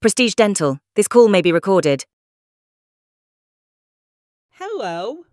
Prestige Dental. This call may be recorded. Hello.